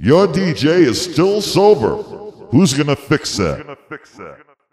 Your DJ is still sober. Who's gonna fix that?